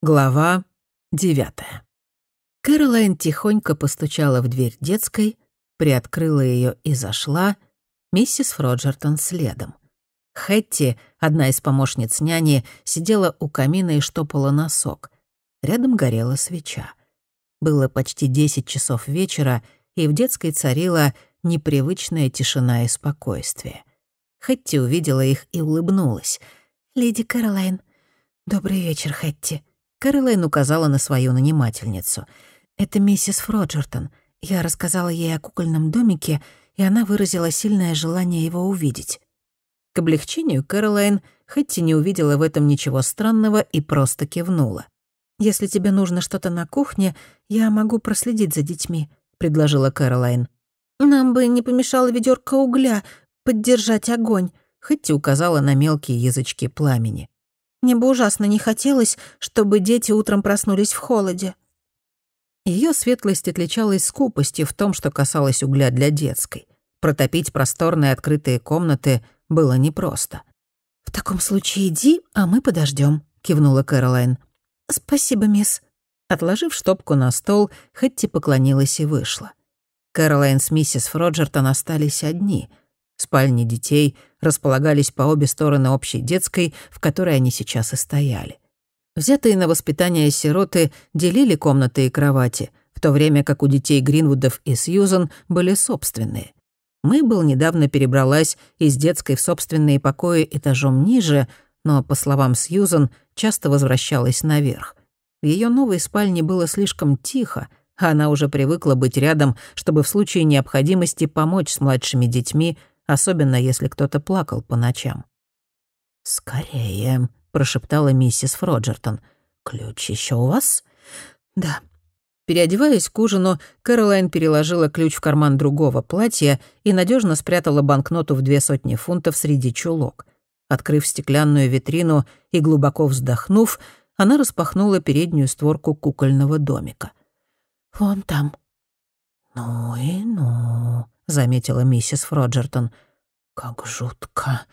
Глава девятая. Кэролайн тихонько постучала в дверь детской, приоткрыла ее и зашла, миссис Фроджертон следом. Хэтти, одна из помощниц няни, сидела у камина и штопала носок. Рядом горела свеча. Было почти десять часов вечера, и в детской царила непривычная тишина и спокойствие. Хэтти увидела их и улыбнулась. «Леди Кэролайн». «Добрый вечер, Хэтти», Кэролайн указала на свою нанимательницу. «Это миссис Фроджертон. Я рассказала ей о кукольном домике, и она выразила сильное желание его увидеть». К облегчению Кэролайн Хэтти не увидела в этом ничего странного и просто кивнула. «Если тебе нужно что-то на кухне, я могу проследить за детьми», — предложила Кэролайн. «Нам бы не помешало ведерко угля, поддержать огонь», — Хэтти указала на мелкие язычки пламени. Мне бы ужасно не хотелось, чтобы дети утром проснулись в холоде». Ее светлость отличалась скупостью в том, что касалось угля для детской. Протопить просторные открытые комнаты было непросто. «В таком случае иди, а мы подождем, кивнула Кэролайн. «Спасибо, мисс». Отложив штопку на стол, Хэтти поклонилась и вышла. Кэролайн с миссис Фроджертон остались одни — Спальни детей располагались по обе стороны общей детской, в которой они сейчас и стояли. Взятые на воспитание сироты делили комнаты и кровати, в то время как у детей Гринвудов и Сьюзан были собственные. Мейбл недавно перебралась из детской в собственные покои этажом ниже, но, по словам Сьюзан, часто возвращалась наверх. В ее новой спальне было слишком тихо, а она уже привыкла быть рядом, чтобы в случае необходимости помочь с младшими детьми, особенно если кто-то плакал по ночам. «Скорее», — прошептала миссис Фроджертон. «Ключ еще у вас?» «Да». Переодеваясь к ужину, Кэролайн переложила ключ в карман другого платья и надежно спрятала банкноту в две сотни фунтов среди чулок. Открыв стеклянную витрину и глубоко вздохнув, она распахнула переднюю створку кукольного домика. «Вон там». «Ну и ну», заметила миссис Фроджертон. «Как жутко».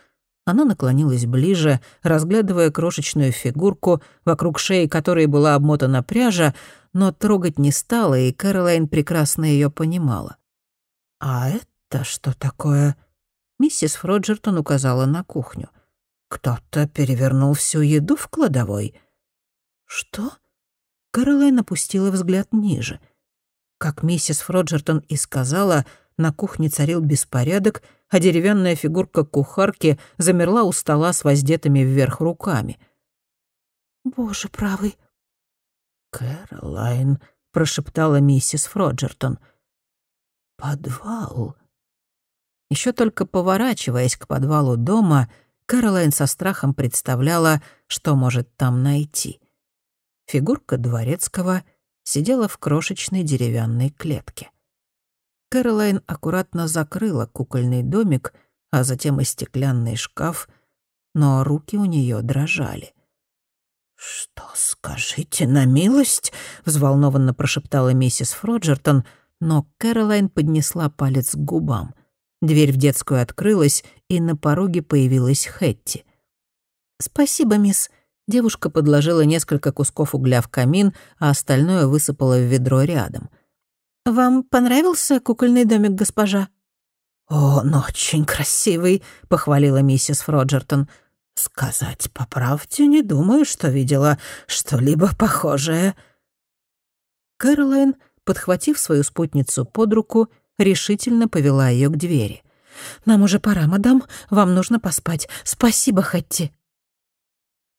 Она наклонилась ближе, разглядывая крошечную фигурку, вокруг шеи которой была обмотана пряжа, но трогать не стала, и Кэролайн прекрасно ее понимала. «А это что такое?» Миссис Фроджертон указала на кухню. «Кто-то перевернул всю еду в кладовой». «Что?» Кэролайн опустила взгляд ниже. Как миссис Фроджертон и сказала, на кухне царил беспорядок, а деревянная фигурка кухарки замерла у стола с воздетыми вверх руками. «Боже правый!» «Кэролайн», — прошептала миссис Фроджертон. «Подвал». Еще только поворачиваясь к подвалу дома, Кэролайн со страхом представляла, что может там найти. Фигурка дворецкого сидела в крошечной деревянной клетке. Кэролайн аккуратно закрыла кукольный домик, а затем и стеклянный шкаф, но руки у нее дрожали. «Что, скажите на милость?» — взволнованно прошептала миссис Фроджертон, но Кэролайн поднесла палец к губам. Дверь в детскую открылась, и на пороге появилась Хэтти. «Спасибо, мисс». Девушка подложила несколько кусков угля в камин, а остальное высыпала в ведро рядом — «Вам понравился кукольный домик, госпожа?» «Он очень красивый», — похвалила миссис Фроджертон. «Сказать по правде, не думаю, что видела что-либо похожее». Кэролайн, подхватив свою спутницу под руку, решительно повела ее к двери. «Нам уже пора, мадам. Вам нужно поспать. Спасибо, Хэтти».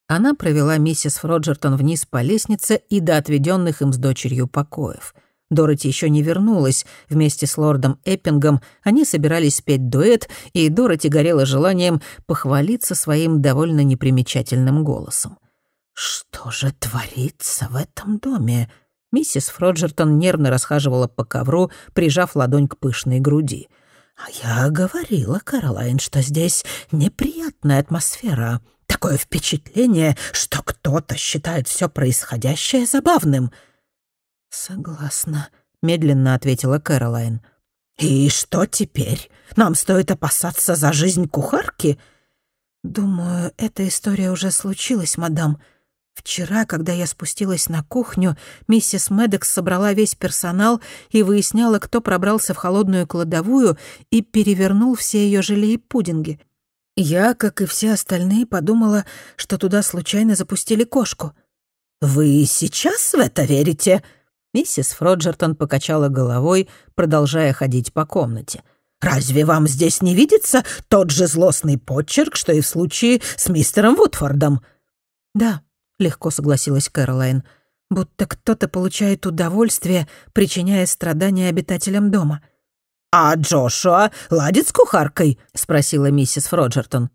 Она провела миссис Фроджертон вниз по лестнице и до отведенных им с дочерью покоев — Дороти еще не вернулась. Вместе с лордом Эппингом они собирались спеть дуэт, и Дороти горела желанием похвалиться своим довольно непримечательным голосом. «Что же творится в этом доме?» Миссис Фроджертон нервно расхаживала по ковру, прижав ладонь к пышной груди. «А я говорила, Каролайн, что здесь неприятная атмосфера. Такое впечатление, что кто-то считает все происходящее забавным». «Согласна», — медленно ответила Кэролайн. «И что теперь? Нам стоит опасаться за жизнь кухарки?» «Думаю, эта история уже случилась, мадам. Вчера, когда я спустилась на кухню, миссис Медекс собрала весь персонал и выясняла, кто пробрался в холодную кладовую и перевернул все ее желе и пудинги. Я, как и все остальные, подумала, что туда случайно запустили кошку. «Вы сейчас в это верите?» Миссис Фроджертон покачала головой, продолжая ходить по комнате. «Разве вам здесь не видится тот же злостный почерк, что и в случае с мистером Вудфордом?» «Да», — легко согласилась Кэролайн, «будто кто-то получает удовольствие, причиняя страдания обитателям дома». «А Джошуа ладит с кухаркой?» — спросила миссис Фроджертон.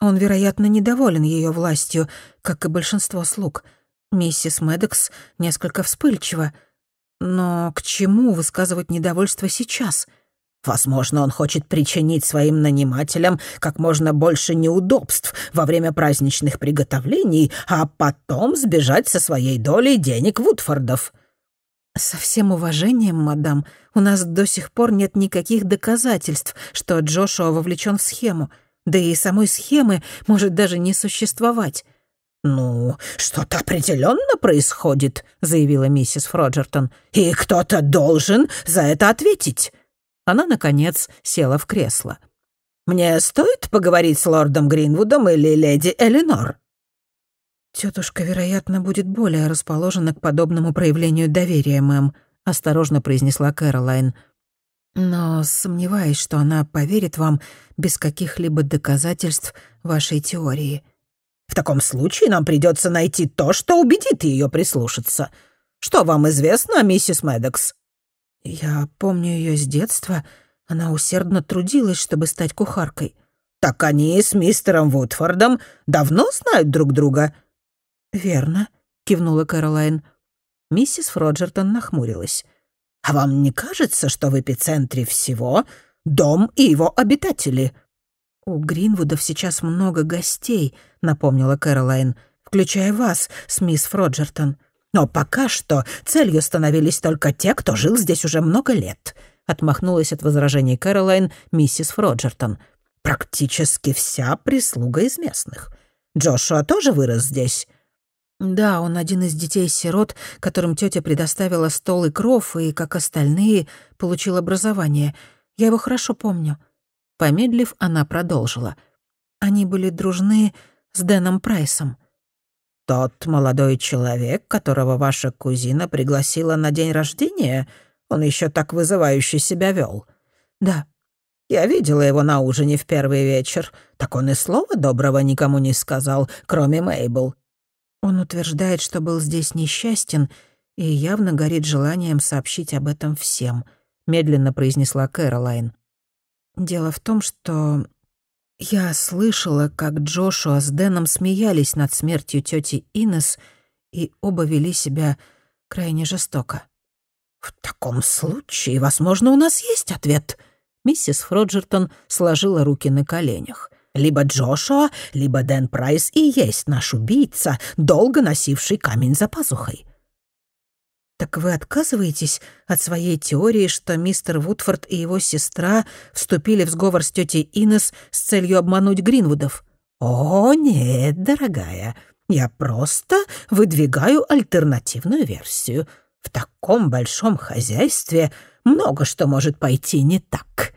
«Он, вероятно, недоволен ее властью, как и большинство слуг. Миссис Медекс несколько вспыльчива. Но к чему высказывать недовольство сейчас?» Возможно, он хочет причинить своим нанимателям как можно больше неудобств во время праздничных приготовлений, а потом сбежать со своей долей денег Вудфордов. «Со всем уважением, мадам, у нас до сих пор нет никаких доказательств, что Джошуа вовлечен в схему, да и самой схемы может даже не существовать». «Ну, что-то определенно происходит», — заявила миссис Фроджертон, «и кто-то должен за это ответить». Она, наконец, села в кресло. «Мне стоит поговорить с лордом Гринвудом или леди Эленор?» «Тетушка, вероятно, будет более расположена к подобному проявлению доверия, мэм», — осторожно произнесла Кэролайн. «Но сомневаюсь, что она поверит вам без каких-либо доказательств вашей теории». «В таком случае нам придется найти то, что убедит ее прислушаться. Что вам известно о миссис Медекс?» «Я помню ее с детства. Она усердно трудилась, чтобы стать кухаркой». «Так они с мистером Вудфордом давно знают друг друга?» «Верно», — кивнула Кэролайн. Миссис Фроджертон нахмурилась. «А вам не кажется, что в эпицентре всего дом и его обитатели?» «У Гринвудов сейчас много гостей», — напомнила Кэролайн, «включая вас с мисс Фроджертон». Но пока что целью становились только те, кто жил здесь уже много лет», — отмахнулась от возражений Кэролайн миссис Фроджертон. «Практически вся прислуга из местных. Джошуа тоже вырос здесь?» «Да, он один из детей-сирот, которым тетя предоставила стол и кров, и, как остальные, получил образование. Я его хорошо помню». Помедлив, она продолжила. «Они были дружны с Дэном Прайсом». «Тот молодой человек, которого ваша кузина пригласила на день рождения, он еще так вызывающе себя вел. «Да». «Я видела его на ужине в первый вечер. Так он и слова доброго никому не сказал, кроме Мейбл». Он утверждает, что был здесь несчастен и явно горит желанием сообщить об этом всем», — медленно произнесла Кэролайн. «Дело в том, что я слышала, как Джошуа с Дэном смеялись над смертью тети Инес, и оба вели себя крайне жестоко. «В таком случае, возможно, у нас есть ответ». Миссис Фроджертон сложила руки на коленях. «Либо Джошуа, либо Дэн Прайс и есть наш убийца, долго носивший камень за пазухой. «Так вы отказываетесь от своей теории, что мистер Вудфорд и его сестра вступили в сговор с тетей Инес с целью обмануть Гринвудов?» «О, нет, дорогая, я просто выдвигаю альтернативную версию. В таком большом хозяйстве много что может пойти не так».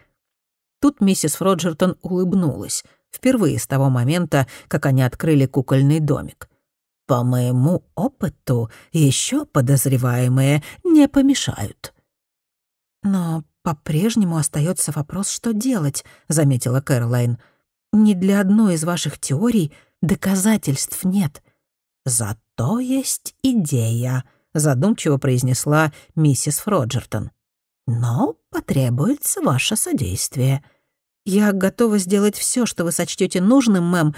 Тут миссис Фроджертон улыбнулась, впервые с того момента, как они открыли кукольный домик. По моему опыту, еще подозреваемые не помешают. Но по-прежнему остается вопрос, что делать, заметила Кэролайн. Ни для одной из ваших теорий доказательств нет. Зато есть идея, задумчиво произнесла миссис Фроджертон. Но потребуется ваше содействие. Я готова сделать все, что вы сочтете нужным, мэм,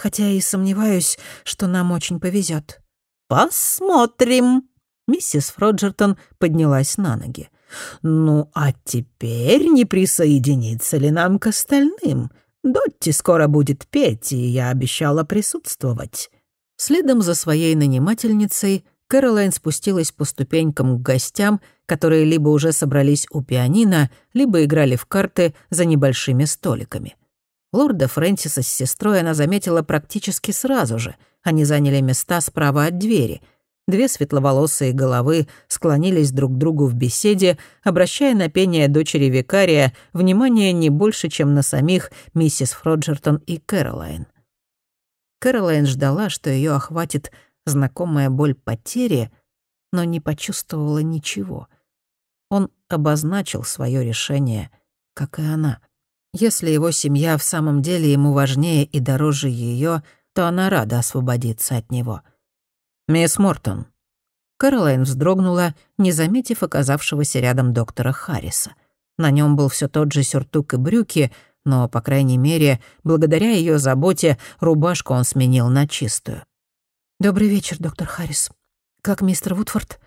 хотя и сомневаюсь, что нам очень повезет. «Посмотрим!» Миссис Фроджертон поднялась на ноги. «Ну, а теперь не присоединиться ли нам к остальным? Дотти скоро будет петь, и я обещала присутствовать». Следом за своей нанимательницей Кэролайн спустилась по ступенькам к гостям, которые либо уже собрались у пианино, либо играли в карты за небольшими столиками. Лорда Фрэнсиса с сестрой она заметила практически сразу же. Они заняли места справа от двери. Две светловолосые головы склонились друг к другу в беседе, обращая на пение дочери викария внимание не больше, чем на самих миссис Фроджертон и Кэролайн. Кэролайн ждала, что ее охватит знакомая боль потери, но не почувствовала ничего. Он обозначил свое решение, как и она — если его семья в самом деле ему важнее и дороже ее, то она рада освободиться от него. «Мисс Мортон». Кэролайн вздрогнула, не заметив оказавшегося рядом доктора Харриса. На нем был все тот же сюртук и брюки, но, по крайней мере, благодаря ее заботе, рубашку он сменил на чистую. «Добрый вечер, доктор Харрис. Как мистер Вудфорд?»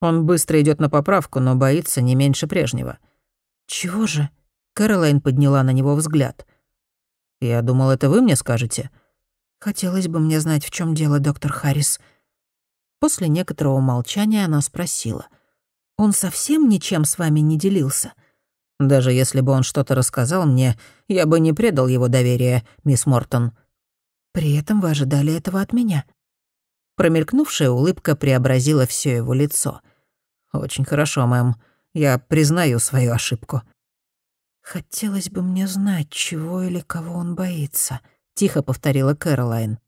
Он быстро идет на поправку, но боится не меньше прежнего. «Чего же?» Кэролайн подняла на него взгляд. «Я думал, это вы мне скажете?» «Хотелось бы мне знать, в чем дело, доктор Харрис». После некоторого молчания она спросила. «Он совсем ничем с вами не делился?» «Даже если бы он что-то рассказал мне, я бы не предал его доверие, мисс Мортон». «При этом вы ожидали этого от меня». Промелькнувшая улыбка преобразила все его лицо. «Очень хорошо, мэм. Я признаю свою ошибку». «Хотелось бы мне знать, чего или кого он боится», — тихо повторила Кэролайн.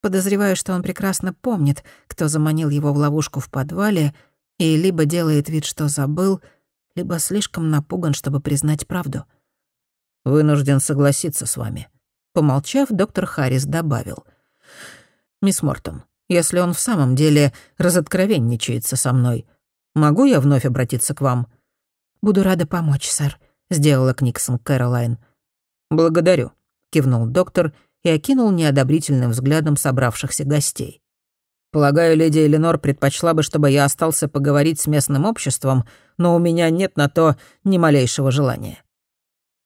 «Подозреваю, что он прекрасно помнит, кто заманил его в ловушку в подвале, и либо делает вид, что забыл, либо слишком напуган, чтобы признать правду». «Вынужден согласиться с вами». Помолчав, доктор Харрис добавил. «Мисс Мортон, если он в самом деле разоткровенничается со мной, могу я вновь обратиться к вам?» «Буду рада помочь, сэр», — сделала Книксон Кэролайн. «Благодарю», — кивнул доктор и окинул неодобрительным взглядом собравшихся гостей. «Полагаю, леди Эленор предпочла бы, чтобы я остался поговорить с местным обществом, но у меня нет на то ни малейшего желания».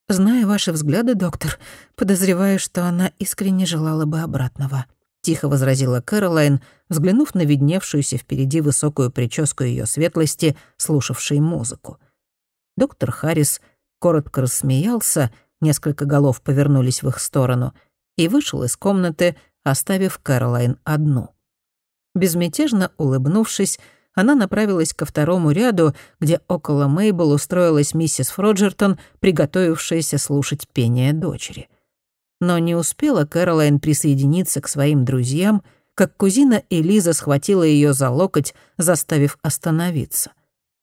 «Зная ваши взгляды, доктор, подозреваю, что она искренне желала бы обратного», — тихо возразила Кэролайн, взглянув на видневшуюся впереди высокую прическу ее светлости, слушавшей музыку. Доктор Харрис коротко рассмеялся, несколько голов повернулись в их сторону, и вышел из комнаты, оставив Кэролайн одну. Безмятежно улыбнувшись, она направилась ко второму ряду, где около Мейбл устроилась миссис Фроджертон, приготовившаяся слушать пение дочери. Но не успела Кэролайн присоединиться к своим друзьям, как кузина Элиза схватила ее за локоть, заставив остановиться.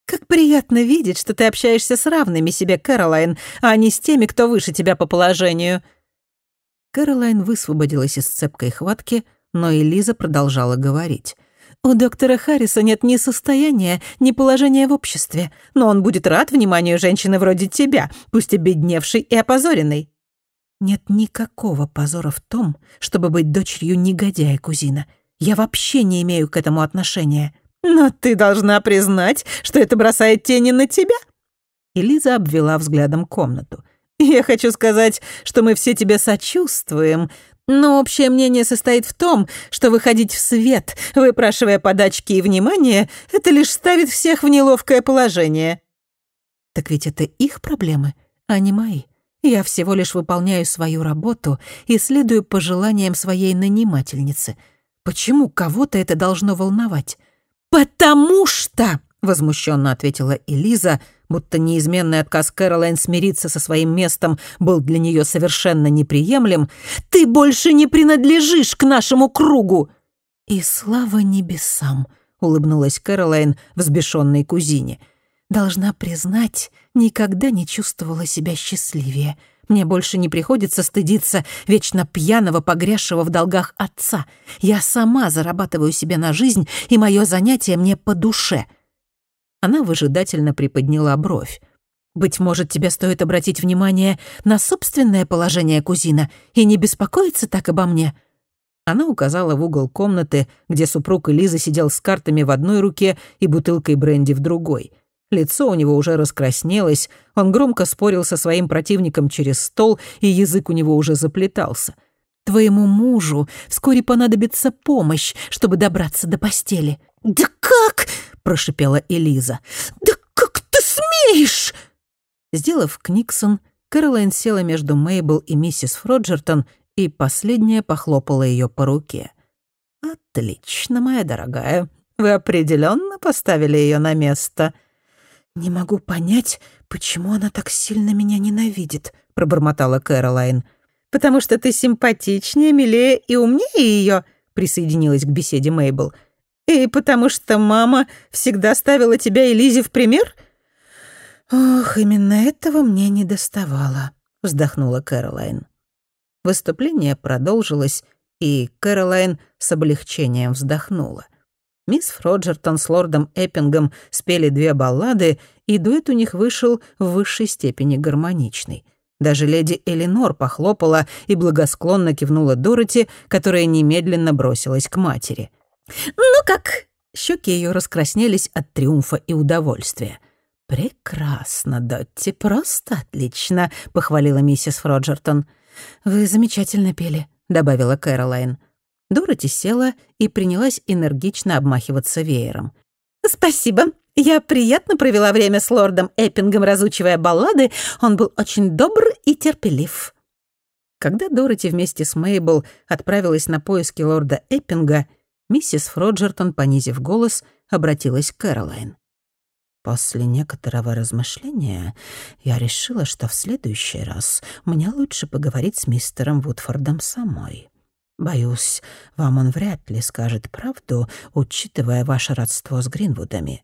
«Как приятно видеть, что ты общаешься с равными себе, Кэролайн, а не с теми, кто выше тебя по положению». Кэролайн высвободилась из цепкой хватки, но Элиза продолжала говорить. «У доктора Харриса нет ни состояния, ни положения в обществе, но он будет рад вниманию женщины вроде тебя, пусть обедневшей и опозоренной». «Нет никакого позора в том, чтобы быть дочерью негодяя, кузина. Я вообще не имею к этому отношения. Но ты должна признать, что это бросает тени на тебя. Элиза обвела взглядом комнату. Я хочу сказать, что мы все тебе сочувствуем, но общее мнение состоит в том, что выходить в свет, выпрашивая подачки и внимание, это лишь ставит всех в неловкое положение. Так ведь это их проблемы, а не мои. Я всего лишь выполняю свою работу и следую пожеланиям своей нанимательницы. Почему кого-то это должно волновать? «Потому что», — возмущенно ответила Элиза, будто неизменный отказ Кэролайн смириться со своим местом был для нее совершенно неприемлем, «ты больше не принадлежишь к нашему кругу!» «И слава небесам!» — улыбнулась Кэролайн взбешенной кузине. «Должна признать, никогда не чувствовала себя счастливее. Мне больше не приходится стыдиться вечно пьяного, погрязшего в долгах отца. Я сама зарабатываю себе на жизнь, и мое занятие мне по душе». Она выжидательно приподняла бровь. «Быть может, тебе стоит обратить внимание на собственное положение, кузина, и не беспокоиться так обо мне?» Она указала в угол комнаты, где супруг Элизы сидел с картами в одной руке и бутылкой бренди в другой — Лицо у него уже раскраснелось, он громко спорил со своим противником через стол, и язык у него уже заплетался. «Твоему мужу вскоре понадобится помощь, чтобы добраться до постели». «Да как?» — прошипела Элиза. «Да как ты смеешь?» Сделав Книксон, Кэролайн села между Мейбл и миссис Фроджертон, и последняя похлопала ее по руке. «Отлично, моя дорогая. Вы определенно поставили ее на место». «Не могу понять, почему она так сильно меня ненавидит», — пробормотала Кэролайн. «Потому что ты симпатичнее, милее и умнее ее», — присоединилась к беседе Мейбл. «И потому что мама всегда ставила тебя и Лизе в пример?» «Ох, именно этого мне не доставало», — вздохнула Кэролайн. Выступление продолжилось, и Кэролайн с облегчением вздохнула. Мисс Фроджертон с лордом Эппингом спели две баллады, и дуэт у них вышел в высшей степени гармоничный. Даже леди Элинор похлопала и благосклонно кивнула Дороти, которая немедленно бросилась к матери. «Ну как?» Щеки ее раскраснелись от триумфа и удовольствия. «Прекрасно, Дотти, просто отлично», — похвалила миссис Фроджертон. «Вы замечательно пели», — добавила Кэролайн. Дороти села и принялась энергично обмахиваться веером. «Спасибо. Я приятно провела время с лордом Эппингом, разучивая баллады. Он был очень добр и терпелив». Когда Дороти вместе с Мейбл отправилась на поиски лорда Эппинга, миссис Фроджертон, понизив голос, обратилась к Кэролайн. После некоторого размышления я решила, что в следующий раз мне лучше поговорить с мистером Вудфордом самой. Боюсь, вам он вряд ли скажет правду, учитывая ваше родство с Гринвудами».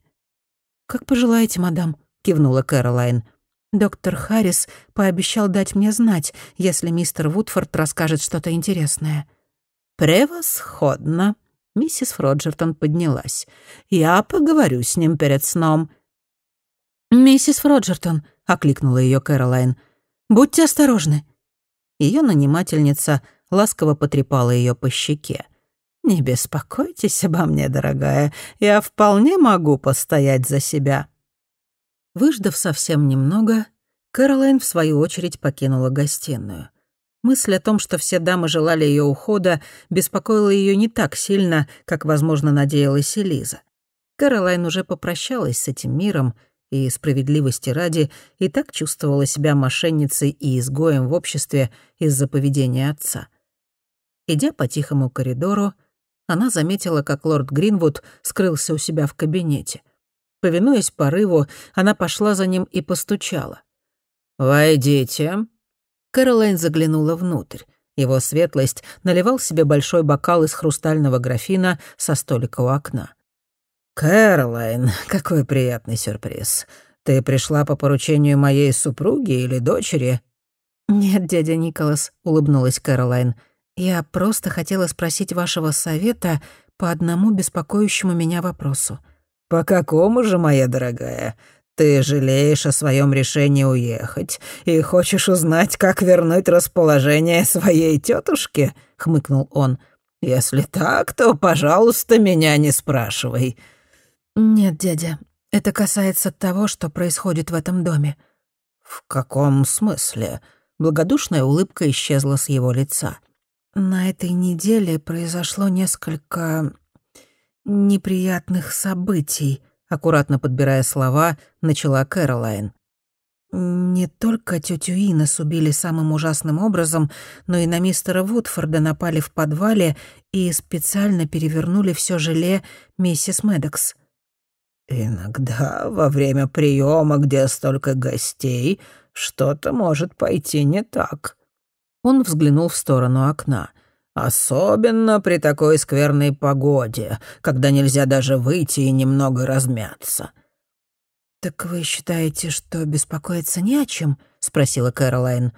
«Как пожелаете, мадам», — кивнула Кэролайн. «Доктор Харрис пообещал дать мне знать, если мистер Вудфорд расскажет что-то интересное». «Превосходно!» Миссис Фроджертон поднялась. «Я поговорю с ним перед сном. «Миссис Фроджертон», — окликнула ее Кэролайн, — «будьте осторожны». Ее нанимательница ласково потрепала ее по щеке. «Не беспокойтесь обо мне, дорогая, я вполне могу постоять за себя». Выждав совсем немного, Кэролайн, в свою очередь, покинула гостиную. Мысль о том, что все дамы желали ее ухода, беспокоила ее не так сильно, как, возможно, надеялась Элиза. Кэролайн уже попрощалась с этим миром и справедливости ради и так чувствовала себя мошенницей и изгоем в обществе из-за поведения отца. Идя по тихому коридору, она заметила, как лорд Гринвуд скрылся у себя в кабинете. Повинуясь порыву, она пошла за ним и постучала. «Войдите». Кэролайн заглянула внутрь. Его светлость наливал себе большой бокал из хрустального графина со столика у окна. «Кэролайн, какой приятный сюрприз. Ты пришла по поручению моей супруги или дочери?» «Нет, дядя Николас», — улыбнулась Кэролайн. «Я просто хотела спросить вашего совета по одному беспокоящему меня вопросу». «По какому же, моя дорогая? Ты жалеешь о своем решении уехать и хочешь узнать, как вернуть расположение своей тетушки?» — хмыкнул он. «Если так, то, пожалуйста, меня не спрашивай». «Нет, дядя, это касается того, что происходит в этом доме». «В каком смысле?» Благодушная улыбка исчезла с его лица. «На этой неделе произошло несколько неприятных событий», аккуратно подбирая слова, начала Кэролайн. Не только тетю Инес убили самым ужасным образом, но и на мистера Вудфорда напали в подвале и специально перевернули все желе миссис Медокс. «Иногда во время приема, где столько гостей, что-то может пойти не так». Он взглянул в сторону окна. «Особенно при такой скверной погоде, когда нельзя даже выйти и немного размяться». «Так вы считаете, что беспокоиться не о чем?» — спросила Кэролайн.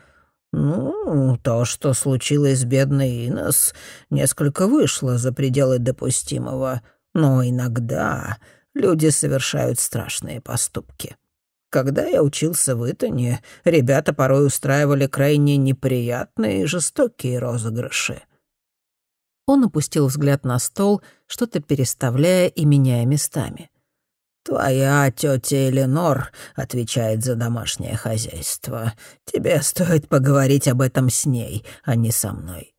«Ну, то, что случилось с бедной Инес, несколько вышло за пределы допустимого, но иногда люди совершают страшные поступки. Когда я учился в Итоне, ребята порой устраивали крайне неприятные и жестокие розыгрыши. Он опустил взгляд на стол, что-то переставляя и меняя местами. «Твоя тетя Эленор отвечает за домашнее хозяйство. Тебе стоит поговорить об этом с ней, а не со мной».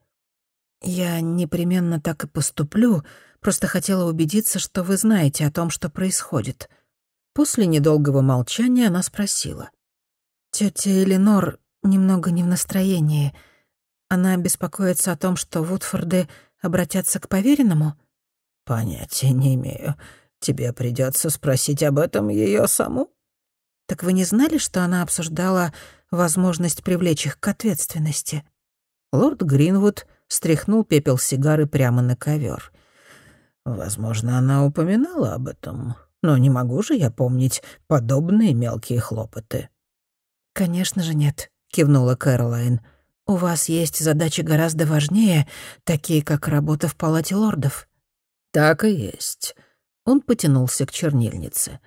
«Я непременно так и поступлю», Просто хотела убедиться, что вы знаете о том, что происходит». После недолгого молчания она спросила. «Тётя Эленор немного не в настроении. Она беспокоится о том, что Вудфорды обратятся к поверенному?» «Понятия не имею. Тебе придется спросить об этом ее саму». «Так вы не знали, что она обсуждала возможность привлечь их к ответственности?» Лорд Гринвуд стряхнул пепел сигары прямо на ковер. «Возможно, она упоминала об этом, но не могу же я помнить подобные мелкие хлопоты». «Конечно же нет», — кивнула Кэролайн. «У вас есть задачи гораздо важнее, такие как работа в палате лордов». «Так и есть». Он потянулся к чернильнице.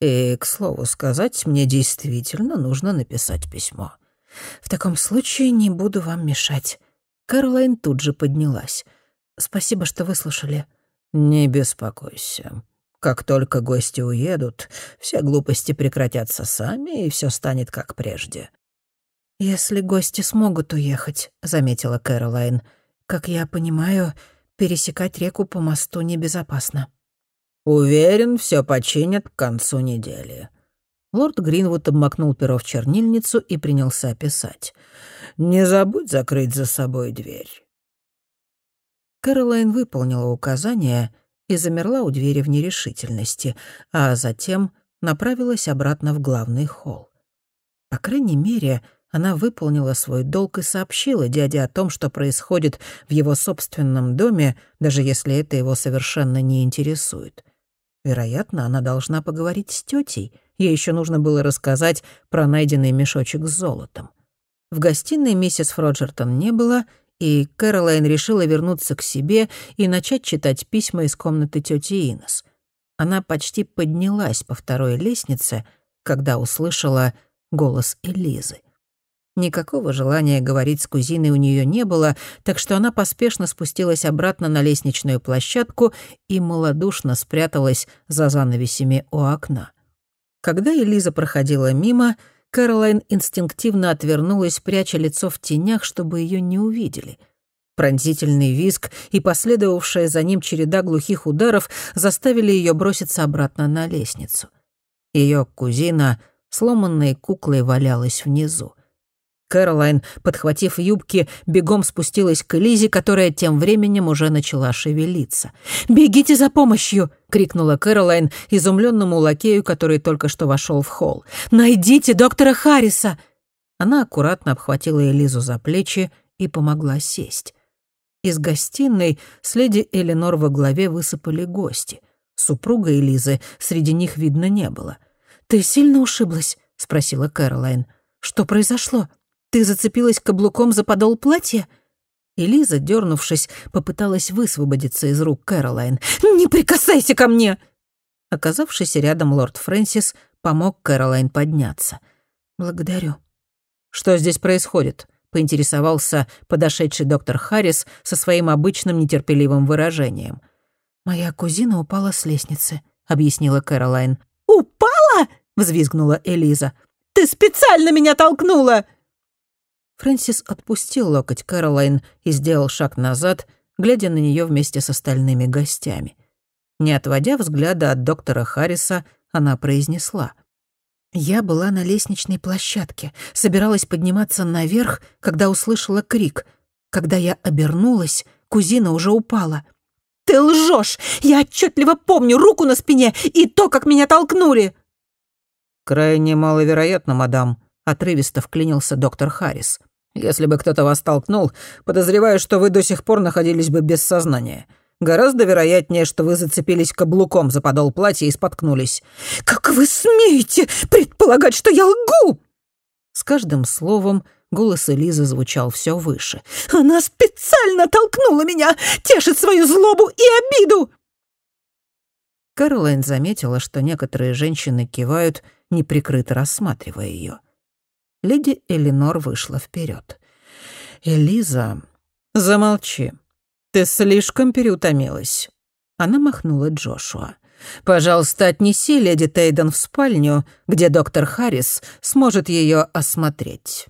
«И, к слову сказать, мне действительно нужно написать письмо». «В таком случае не буду вам мешать». Кэролайн тут же поднялась. «Спасибо, что выслушали». «Не беспокойся. Как только гости уедут, все глупости прекратятся сами, и все станет как прежде». «Если гости смогут уехать», — заметила Кэролайн. «Как я понимаю, пересекать реку по мосту небезопасно». «Уверен, все починят к концу недели». Лорд Гринвуд обмакнул перо в чернильницу и принялся писать. «Не забудь закрыть за собой дверь». Кэролайн выполнила указание и замерла у двери в нерешительности, а затем направилась обратно в главный холл. По крайней мере, она выполнила свой долг и сообщила дяде о том, что происходит в его собственном доме, даже если это его совершенно не интересует. Вероятно, она должна поговорить с тетей. Ей еще нужно было рассказать про найденный мешочек с золотом. В гостиной миссис Фроджертон не было, и Кэролайн решила вернуться к себе и начать читать письма из комнаты тети Инес. Она почти поднялась по второй лестнице, когда услышала голос Элизы. Никакого желания говорить с кузиной у нее не было, так что она поспешно спустилась обратно на лестничную площадку и малодушно спряталась за занавесями у окна. Когда Элиза проходила мимо, Кэролайн инстинктивно отвернулась, пряча лицо в тенях, чтобы ее не увидели. Пронзительный визг и последовавшая за ним череда глухих ударов заставили ее броситься обратно на лестницу. Ее кузина, сломанной куклой, валялась внизу. Кэролайн, подхватив юбки, бегом спустилась к Элизе, которая тем временем уже начала шевелиться. «Бегите за помощью!» — крикнула Кэролайн изумленному лакею, который только что вошел в холл. «Найдите доктора Харриса!» Она аккуратно обхватила Элизу за плечи и помогла сесть. Из гостиной с леди Эленор во главе высыпали гости. Супруга Элизы среди них видно не было. «Ты сильно ушиблась?» — спросила Кэролайн. «Что произошло?» Ты зацепилась каблуком за подол платья?» Элиза, дернувшись, попыталась высвободиться из рук Кэролайн. «Не прикасайся ко мне!» Оказавшийся рядом лорд Фрэнсис помог Кэролайн подняться. «Благодарю». «Что здесь происходит?» — поинтересовался подошедший доктор Харрис со своим обычным нетерпеливым выражением. «Моя кузина упала с лестницы», — объяснила Кэролайн. «Упала?» — взвизгнула Элиза. «Ты специально меня толкнула!» Фрэнсис отпустил локоть Кэролайн и сделал шаг назад, глядя на нее вместе с остальными гостями. Не отводя взгляда от доктора Харриса, она произнесла. «Я была на лестничной площадке, собиралась подниматься наверх, когда услышала крик. Когда я обернулась, кузина уже упала». «Ты лжешь! Я отчетливо помню руку на спине и то, как меня толкнули!» «Крайне маловероятно, мадам», — отрывисто вклинился доктор Харрис. Если бы кто-то вас толкнул, подозреваю, что вы до сих пор находились бы без сознания. Гораздо вероятнее, что вы зацепились каблуком за подол платья и споткнулись. «Как вы смеете предполагать, что я лгу?» С каждым словом голос Элизы звучал все выше. «Она специально толкнула меня, тешит свою злобу и обиду!» Кэролайн заметила, что некоторые женщины кивают, неприкрыто рассматривая ее леди Элинор вышла вперед. «Элиза, замолчи. Ты слишком переутомилась». Она махнула Джошуа. «Пожалуйста, отнеси леди Тейден в спальню, где доктор Харрис сможет ее осмотреть».